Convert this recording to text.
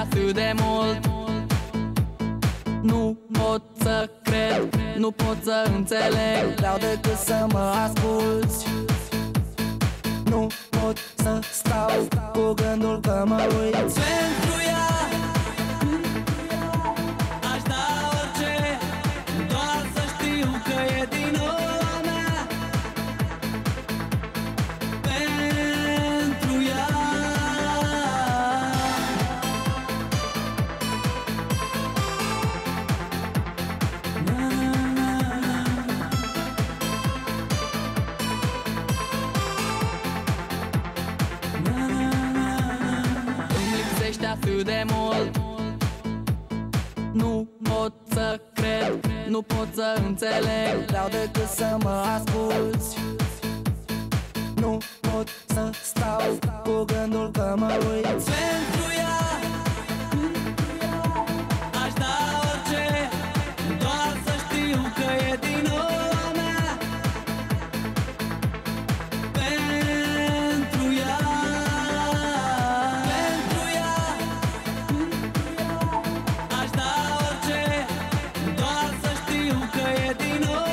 atât de mult. Nu pot să cred, nu pot să înțeleg. Vreau decât să mă asculți. Nu pot să stau cu gândul că mă uiți atât de mult. Nu pot să cred, nu pot să înțeleg. Vreau decât să mă asculți. Nu pot să stau cu gândul că mă uiți Pentru ea يدينا